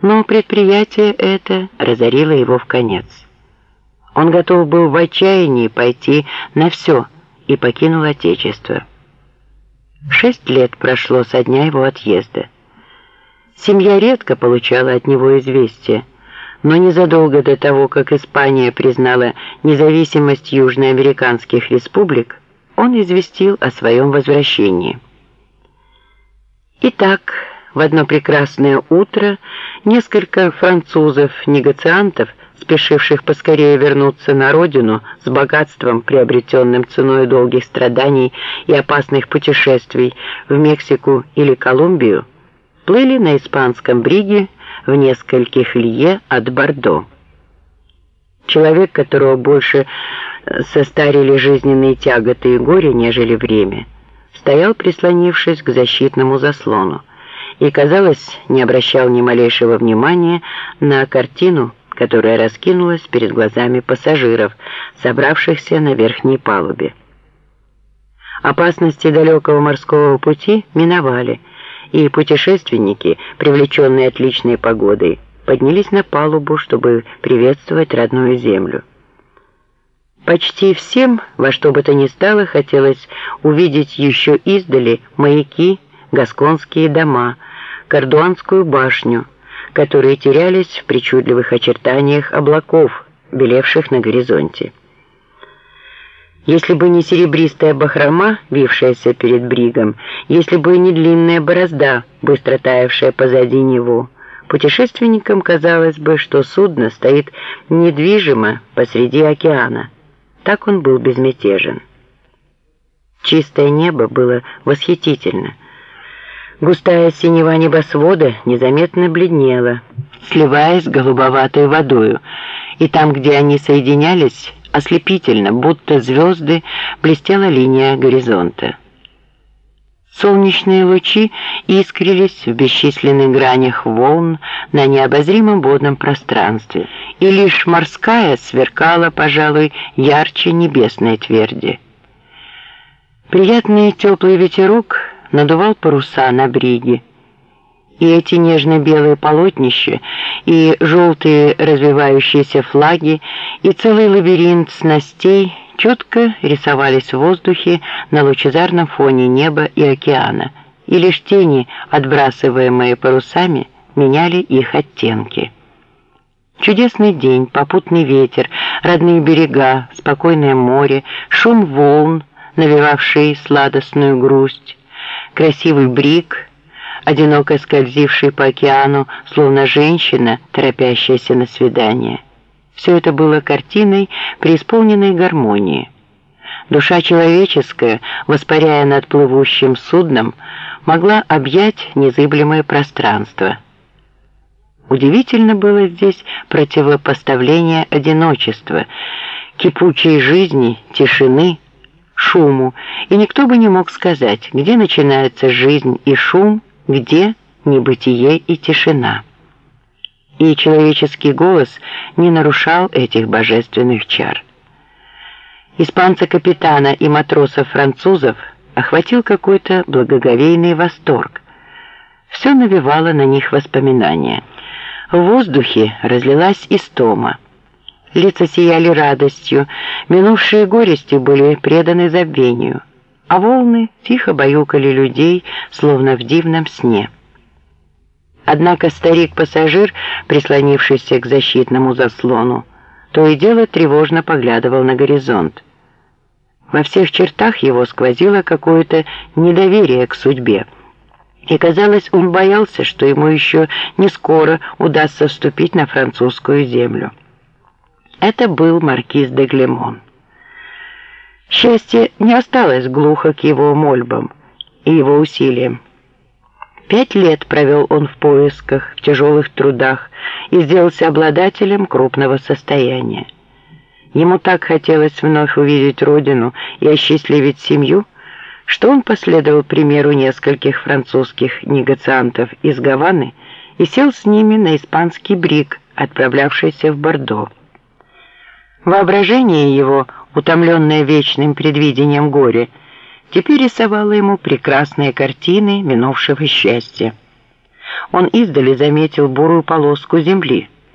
Но предприятие это разорило его в конец. Он готов был в отчаянии пойти на все и покинул Отечество. Шесть лет прошло со дня его отъезда. Семья редко получала от него известия, но незадолго до того, как Испания признала независимость южноамериканских республик, он известил о своем возвращении. Итак, в одно прекрасное утро несколько французов-негациантов, спешивших поскорее вернуться на родину с богатством, приобретенным ценой долгих страданий и опасных путешествий в Мексику или Колумбию, плыли на испанском бриге в нескольких лье от Бордо. Человек, которого больше состарили жизненные тяготы и горе, нежели время, стоял, прислонившись к защитному заслону, и, казалось, не обращал ни малейшего внимания на картину, которая раскинулась перед глазами пассажиров, собравшихся на верхней палубе. Опасности далекого морского пути миновали, и путешественники, привлеченные отличной погодой, поднялись на палубу, чтобы приветствовать родную землю. Почти всем, во что бы то ни стало, хотелось увидеть еще издали маяки, гасконские дома, Кордуанскую башню, которые терялись в причудливых очертаниях облаков, белевших на горизонте. Если бы не серебристая бахрома, вившаяся перед бригом, если бы не длинная борозда, быстро таявшая позади него, путешественникам казалось бы, что судно стоит недвижимо посреди океана. Так он был безмятежен. Чистое небо было восхитительно. Густая синева небосвода незаметно бледнела, сливаясь с голубоватой водою, и там, где они соединялись, Ослепительно, будто звезды, блестела линия горизонта. Солнечные лучи искрились в бесчисленных гранях волн на необозримом водном пространстве, и лишь морская сверкала, пожалуй, ярче небесной тверди. Приятный теплый ветерок надувал паруса на бриге, и эти нежно-белые полотнища, и желтые развивающиеся флаги, и целый лабиринт снастей четко рисовались в воздухе на лучезарном фоне неба и океана, и лишь тени, отбрасываемые парусами, меняли их оттенки. Чудесный день, попутный ветер, родные берега, спокойное море, шум волн, навевавший сладостную грусть, красивый брик — одиноко скользивший по океану, словно женщина, торопящаяся на свидание. Все это было картиной преисполненной гармонии. Душа человеческая, воспаряя над плывущим судном, могла объять незыблемое пространство. Удивительно было здесь противопоставление одиночества, кипучей жизни, тишины, шуму, и никто бы не мог сказать, где начинается жизнь и шум, где небытие и тишина. И человеческий голос не нарушал этих божественных чар. Испанца-капитана и матросов-французов охватил какой-то благоговейный восторг. Все навевало на них воспоминания. В воздухе разлилась истома. Лица сияли радостью, минувшие горести были преданы забвению а волны тихо баюкали людей, словно в дивном сне. Однако старик-пассажир, прислонившийся к защитному заслону, то и дело тревожно поглядывал на горизонт. Во всех чертах его сквозило какое-то недоверие к судьбе, и казалось, он боялся, что ему еще не скоро удастся вступить на французскую землю. Это был маркиз де Глемон. Счастье не осталось глухо к его мольбам и его усилиям. Пять лет провел он в поисках, в тяжелых трудах и сделался обладателем крупного состояния. Ему так хотелось вновь увидеть родину и осчастливить семью, что он последовал примеру нескольких французских негациантов из Гаваны и сел с ними на испанский бриг, отправлявшийся в Бордо. Воображение его – утомленная вечным предвидением горя, теперь рисовала ему прекрасные картины минувшего счастья. Он издали заметил бурую полоску земли.